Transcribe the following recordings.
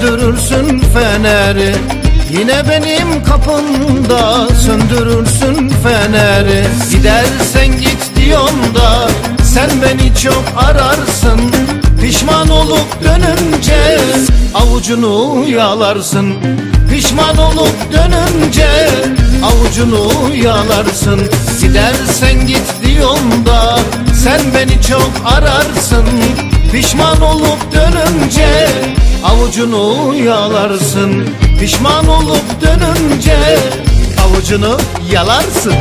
söndürürsün feneri. Yine benim kapımda söndürürsün feneri. Gidersen git diyorum da sen beni çok ararsın. Pişman olup dönünce avucunu yalarsın. Pişman olup dönünce avucunu yalarsın. Gidersen git diyorum da sen beni çok ararsın Pişman olup dönünce avucunu yalarsın. Pişman olup dönünce avucunu yalarsın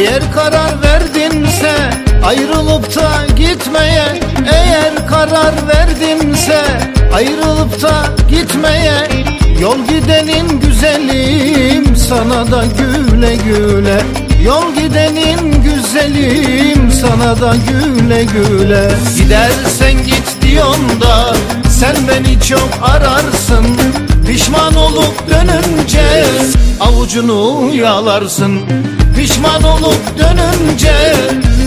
Eğer karar verdinse ayrılıp da gitmeye Eğer karar verdinse ayrılıp da gitmeye Yol gidenin güzelim sana da güle güle. Yol gidenin güzelim sana da güle güle. Gidersen git diyorum da sen beni çok ararsın. Pişman olup dönünce avucunu yalarsın Pişman olup dönünce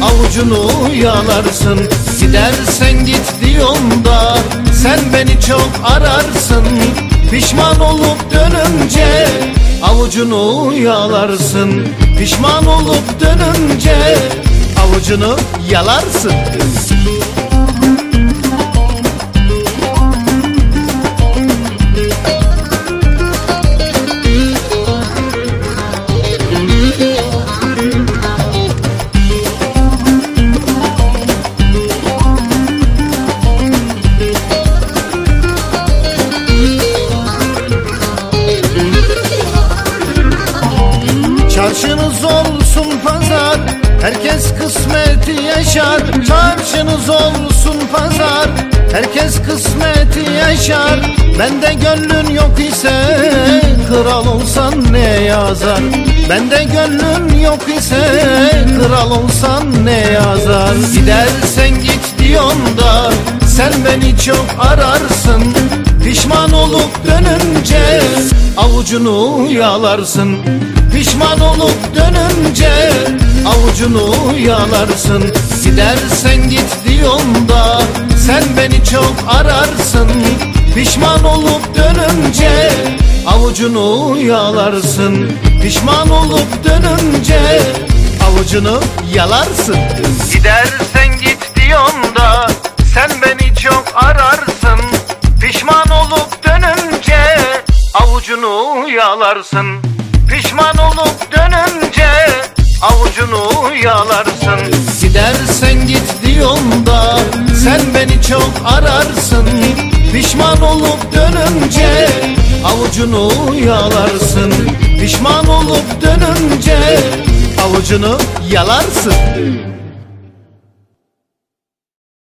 avucunu yalarsın. Gidersen git diyorum da sen beni çok ararsın. Pişman olup dönünce avucunu yalarsın. Pişman olup dönünce avucunu yalarsın Çarşınız olsun pazar Herkes kısmeti yaşar. Çarşınız olsun pazar Herkes kısmeti yaşar. Bende gönlün yok ise Kral olsan ne yazar? Bende gönlün yok ise Kral olsan ne yazar? Gidersen git diyorum da Sen beni çok ararsın. Pişman olup dönünce Avucunu yalarsın Pişman olup dönünce avucunu yalarsın. Gidersen git diyorum da sen beni çok ararsın. Pişman olup dönünce avucunu yalarsın. Pişman olup dönünce avucunu yalarsın. Gidersen git diyorum da sen beni çok ararsın. Pişman olup dönünce avucunu yalarsın Pişman olup dönünce avucunu yalarsın. Gidersen git diyorum da sen beni çok ararsın. Pişman olup dönünce avucunu yalarsın. Pişman olup dönünce avucunu yalarsın